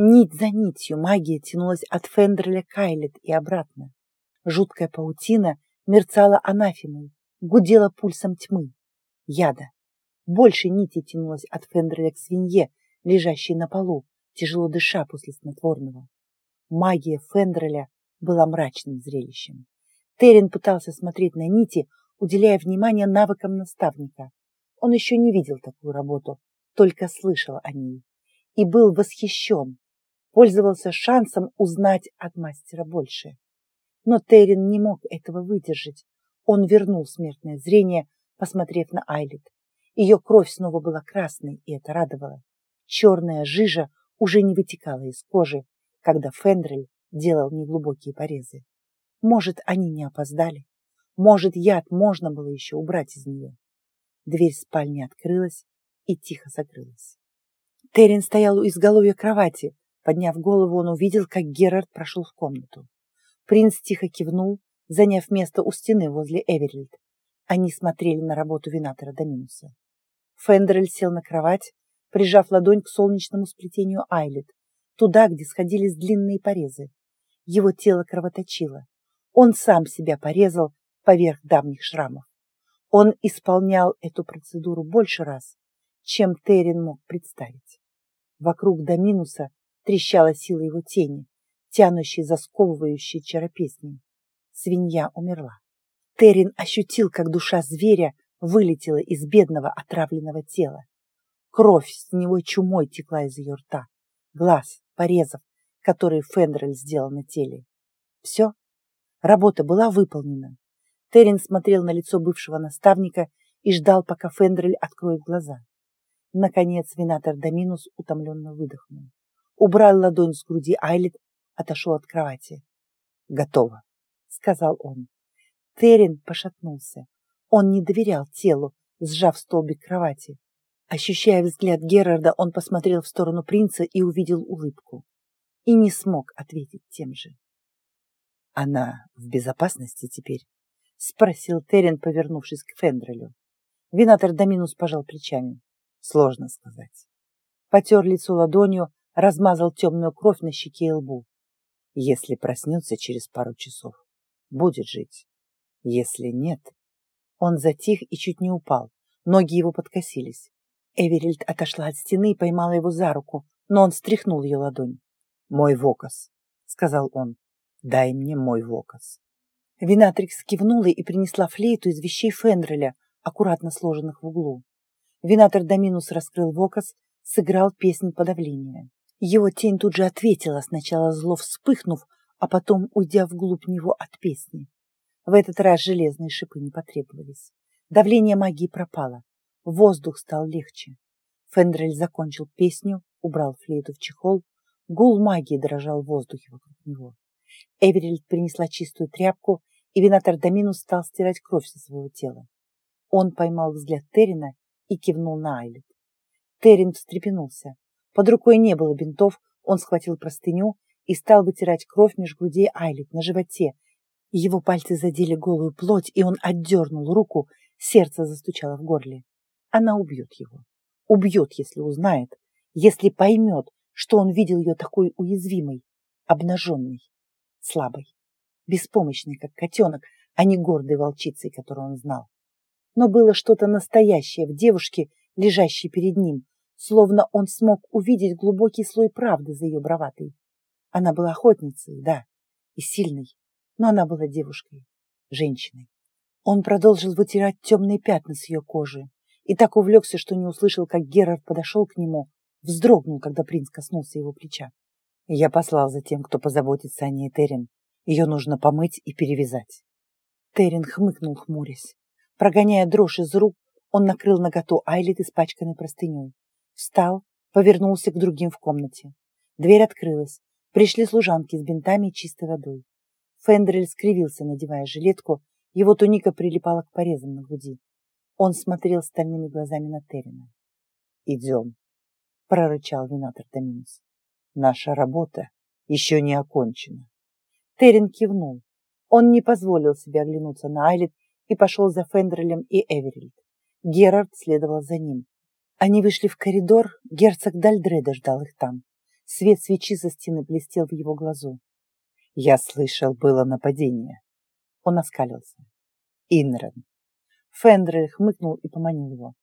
Нить за нитью магия тянулась от Фендреля к Айлет и обратно. Жуткая паутина мерцала анафемой, гудела пульсом тьмы, яда. Больше нити тянулась от Фендреля к свинье, лежащей на полу, тяжело дыша после снотворного. Магия Фендреля была мрачным зрелищем. Терен пытался смотреть на нити, уделяя внимание навыкам наставника. Он еще не видел такую работу, только слышал о ней. И был восхищен, пользовался шансом узнать от мастера больше. Но Терен не мог этого выдержать. Он вернул смертное зрение, посмотрев на Айлет. Ее кровь снова была красной, и это радовало. Черная жижа уже не вытекала из кожи, когда Фендрель делал неглубокие порезы. Может, они не опоздали? Может, яд можно было еще убрать из нее? Дверь спальни открылась и тихо закрылась. Терен стоял у изголовья кровати. Подняв голову, он увидел, как Герард прошел в комнату. Принц тихо кивнул, заняв место у стены возле Эверильд. Они смотрели на работу винатора Доминуса. Фендрель сел на кровать, прижав ладонь к солнечному сплетению Айлет, туда, где сходились длинные порезы. Его тело кровоточило. Он сам себя порезал поверх давних шрамов. Он исполнял эту процедуру больше раз, чем Террин мог представить. Вокруг Доминуса трещала сила его тени, тянущей за сковывающей чаропесней. Свинья умерла. Террин ощутил, как душа зверя вылетела из бедного отравленного тела. Кровь с него чумой текла из ее рта, глаз, порезов, которые Фендрель сделал на теле. Все, работа была выполнена. Террин смотрел на лицо бывшего наставника и ждал, пока Фендрель откроет глаза. Наконец винатор Доминус утомленно выдохнул. Убрал ладонь с груди Айлет, отошел от кровати. «Готово», — сказал он. Террин пошатнулся. Он не доверял телу, сжав столбик кровати. Ощущая взгляд Герарда, он посмотрел в сторону принца и увидел улыбку. И не смог ответить тем же. «Она в безопасности теперь?» — спросил Террин, повернувшись к Фендрелю. Винатор Доминус пожал плечами. Сложно сказать. Потер лицо ладонью, размазал темную кровь на щеке и лбу. Если проснется через пару часов, будет жить. Если нет... Он затих и чуть не упал. Ноги его подкосились. Эверильд отошла от стены и поймала его за руку, но он стряхнул ее ладонь. «Мой вокас», — сказал он. «Дай мне мой вокас». Винатрикс кивнула и принесла флейту из вещей Фендреля, аккуратно сложенных в углу. Винатор Доминус раскрыл вокас, сыграл песнь подавления. Его тень тут же ответила, сначала зло вспыхнув, а потом уйдя вглубь него от песни. В этот раз железные шипы не потребовались. Давление магии пропало. Воздух стал легче. Фендрель закончил песню, убрал флейту в чехол. Гул магии дрожал в воздухе вокруг него. Эверильд принесла чистую тряпку, и винатор Доминус стал стирать кровь со своего тела. Он поймал взгляд Террина и кивнул на Айлет. Террин встрепенулся. Под рукой не было бинтов, он схватил простыню и стал вытирать кровь меж грудей Айлет на животе, его пальцы задели голую плоть, и он отдернул руку, сердце застучало в горле. Она убьет его. Убьет, если узнает, если поймет, что он видел ее такой уязвимой, обнаженной, слабой, беспомощной, как котенок, а не гордой волчицей, которую он знал. Но было что-то настоящее в девушке, лежащей перед ним, словно он смог увидеть глубокий слой правды за ее браватой. Она была охотницей, да, и сильной, но она была девушкой, женщиной. Он продолжил вытирать темные пятна с ее кожи и так увлекся, что не услышал, как Герард подошел к нему, вздрогнул, когда принц коснулся его плеча. Я послал за тем, кто позаботится о ней, Терен. Ее нужно помыть и перевязать. Терен хмыкнул, хмурясь. Прогоняя дрожь из рук, он накрыл наготу Айлит испачканной простыней. Встал, повернулся к другим в комнате. Дверь открылась. Пришли служанки с бинтами и чистой водой. Фендрель скривился, надевая жилетку, его туника прилипала к порезам на груди. Он смотрел стальными глазами на Террина. «Идем», — прорычал винатор Доминус. «Наша работа еще не окончена». Террин кивнул. Он не позволил себе оглянуться на Айлет и пошел за Фендрелем и Эверильд. Герард следовал за ним. Они вышли в коридор, герцог Дальдреда ждал их там. Свет свечи за стены блестел в его глазу. Я слышал, было нападение. Он оскалился. Инрен. Фендрель хмыкнул и поманил его.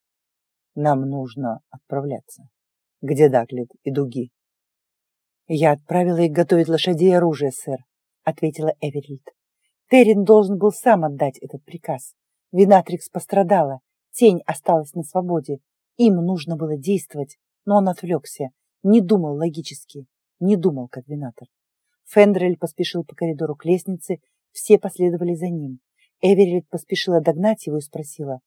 Нам нужно отправляться. Где Даклет и Дуги? Я отправила их готовить лошадей и оружие, сэр, ответила Эверильд. Террин должен был сам отдать этот приказ. Винатрикс пострадала, тень осталась на свободе. Им нужно было действовать, но он отвлекся, не думал логически, не думал как винатор. Фендрель поспешил по коридору к лестнице, все последовали за ним. Эверильд поспешила догнать его и спросила.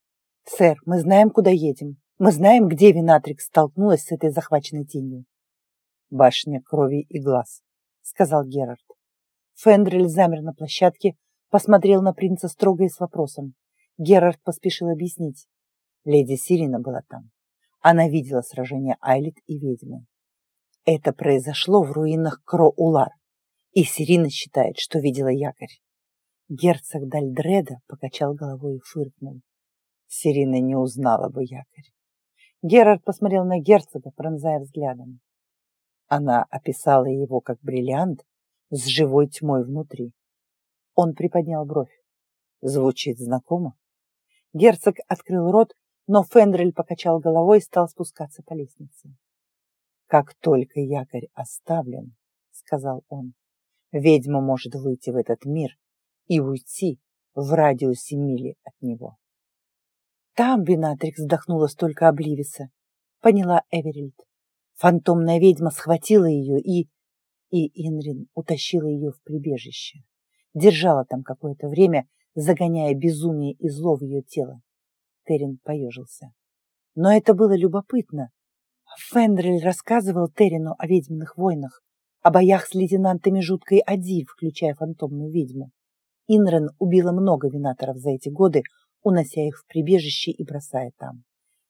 «Сэр, мы знаем, куда едем. Мы знаем, где Винатрикс столкнулась с этой захваченной тенью». «Башня крови и глаз», — сказал Герард. Фендрель замер на площадке, посмотрел на принца строго и с вопросом. Герард поспешил объяснить. Леди Сирина была там. Она видела сражение Айлит и ведьмы. Это произошло в руинах Кроулар, и Сирина считает, что видела якорь. Герцог Дальдреда покачал головой и фыркнул. Сирина не узнала бы якорь. Герард посмотрел на герцога, пронзая взглядом. Она описала его как бриллиант с живой тьмой внутри. Он приподнял бровь. Звучит знакомо. Герцог открыл рот, но Фендрель покачал головой и стал спускаться по лестнице. «Как только якорь оставлен, — сказал он, — ведьма может выйти в этот мир и уйти в радиусе мили от него. Там Бенатрикс вздохнула столько обливиса, поняла Эверильд. Фантомная ведьма схватила ее и... И Инрин утащила ее в прибежище. Держала там какое-то время, загоняя безумие и зло в ее тело. Террин поежился. Но это было любопытно. Фендрель рассказывал Террину о ведьминых войнах, о боях с лейтенантами жуткой Ади, включая фантомную ведьму. Инрен убила много винаторов за эти годы, унося их в прибежище и бросая там.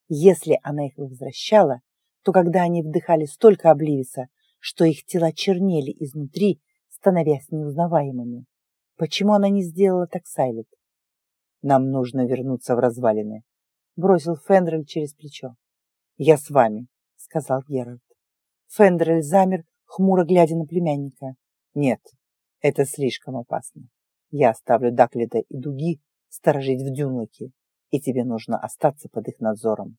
Если она их возвращала, то когда они вдыхали столько обливиса, что их тела чернели изнутри, становясь неузнаваемыми. Почему она не сделала так Сайлет? «Нам нужно вернуться в развалины», — бросил Фендрель через плечо. «Я с вами», — сказал Геральт. Фендрель замер, хмуро глядя на племянника. «Нет, это слишком опасно. Я оставлю Даклида и Дуги сторожить в Дюнлоке, и тебе нужно остаться под их надзором.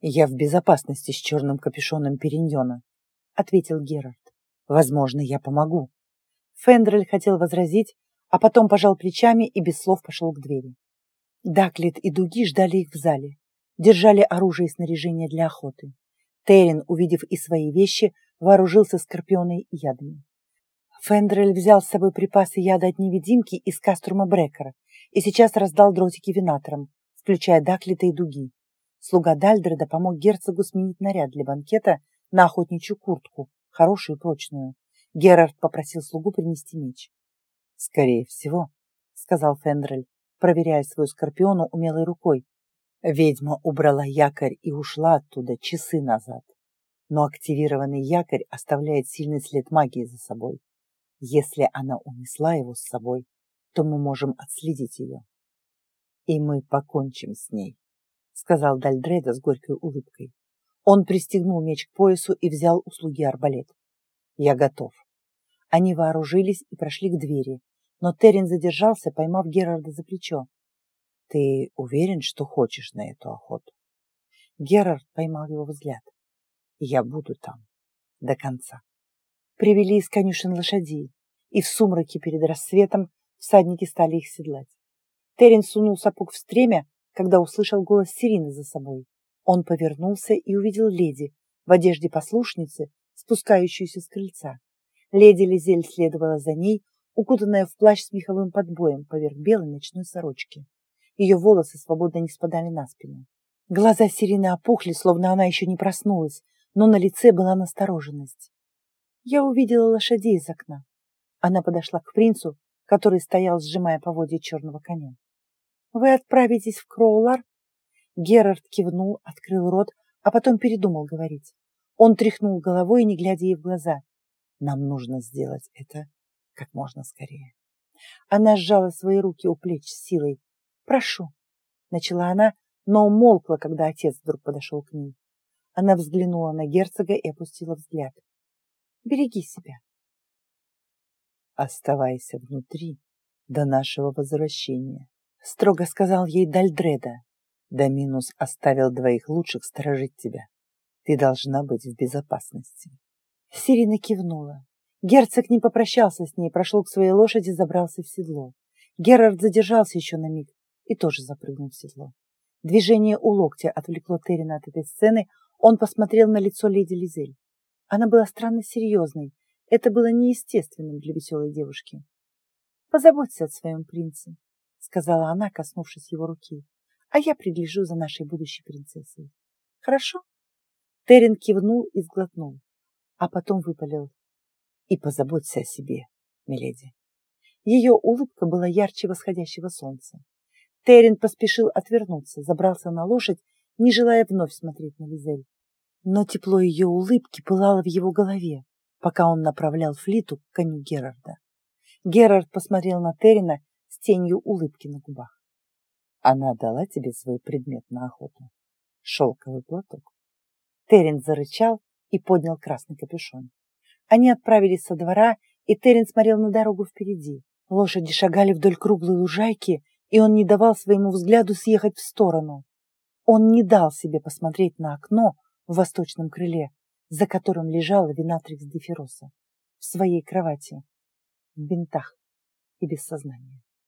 «Я в безопасности с черным капюшоном Периньона», — ответил Герард. «Возможно, я помогу». Фендрель хотел возразить, а потом пожал плечами и без слов пошел к двери. Даклит и Дуги ждали их в зале, держали оружие и снаряжение для охоты. Террин, увидев и свои вещи, вооружился скорпионой и ядами. Фендрель взял с собой припасы яда от невидимки из каструма Брекера и сейчас раздал дротики винаторам, включая Даклита и Дуги. Слуга Дальдреда помог герцогу сменить наряд для банкета на охотничью куртку, хорошую и прочную. Герард попросил слугу принести меч. «Скорее всего», — сказал Фендрель, проверяя свою скорпиону умелой рукой. Ведьма убрала якорь и ушла оттуда часы назад. Но активированный якорь оставляет сильный след магии за собой. Если она унесла его с собой, то мы можем отследить ее. И мы покончим с ней, сказал Дальдреда с горькой улыбкой. Он пристегнул меч к поясу и взял у слуги арбалет. Я готов. Они вооружились и прошли к двери, но Террин задержался, поймав Герарда за плечо. Ты уверен, что хочешь на эту охоту? Герард поймал его взгляд. Я буду там до конца привели из конюшен лошадей, и в сумраке перед рассветом всадники стали их седлать. Терен сунул сапог в стремя, когда услышал голос Сирины за собой. Он повернулся и увидел леди в одежде послушницы, спускающуюся с крыльца. Леди Лизель следовала за ней, укутанная в плащ с меховым подбоем поверх белой ночной сорочки. Ее волосы свободно не спадали на спину. Глаза Сирины опухли, словно она еще не проснулась, но на лице была настороженность. Я увидела лошадей из окна. Она подошла к принцу, который стоял, сжимая поводья черного коня. «Вы отправитесь в Кроулар?» Герард кивнул, открыл рот, а потом передумал говорить. Он тряхнул головой, не глядя ей в глаза. «Нам нужно сделать это как можно скорее». Она сжала свои руки у плеч с силой. «Прошу», — начала она, но умолкла, когда отец вдруг подошел к ней. Она взглянула на герцога и опустила взгляд. Береги себя. Оставайся внутри до нашего возвращения, строго сказал ей Дальдреда. Доминус оставил двоих лучших сторожить тебя. Ты должна быть в безопасности. Сирина кивнула. Герцог не попрощался с ней, прошел к своей лошади, забрался в седло. Герард задержался еще на миг и тоже запрыгнул в седло. Движение у локтя отвлекло Террина от этой сцены. Он посмотрел на лицо леди Лизель. Она была странно серьезной. Это было неестественным для веселой девушки. «Позаботься о своем принце», — сказала она, коснувшись его руки. «А я пригляжу за нашей будущей принцессой. Хорошо?» Террин кивнул и сглотнул, а потом выпалил. «И позаботься о себе, миледи». Ее улыбка была ярче восходящего солнца. Террин поспешил отвернуться, забрался на лошадь, не желая вновь смотреть на Лизель. Но тепло ее улыбки пылало в его голове, пока он направлял флиту к коню Герарда. Герард посмотрел на Террина с тенью улыбки на губах. Она дала тебе свой предмет на охоту. Шелковый платок. Террин зарычал и поднял красный капюшон. Они отправились со двора, и Террин смотрел на дорогу впереди. Лошади шагали вдоль круглой лужайки, и он не давал своему взгляду съехать в сторону. Он не дал себе посмотреть на окно в восточном крыле, за которым лежала Винатрикс Дефироса в своей кровати, в бинтах и без сознания.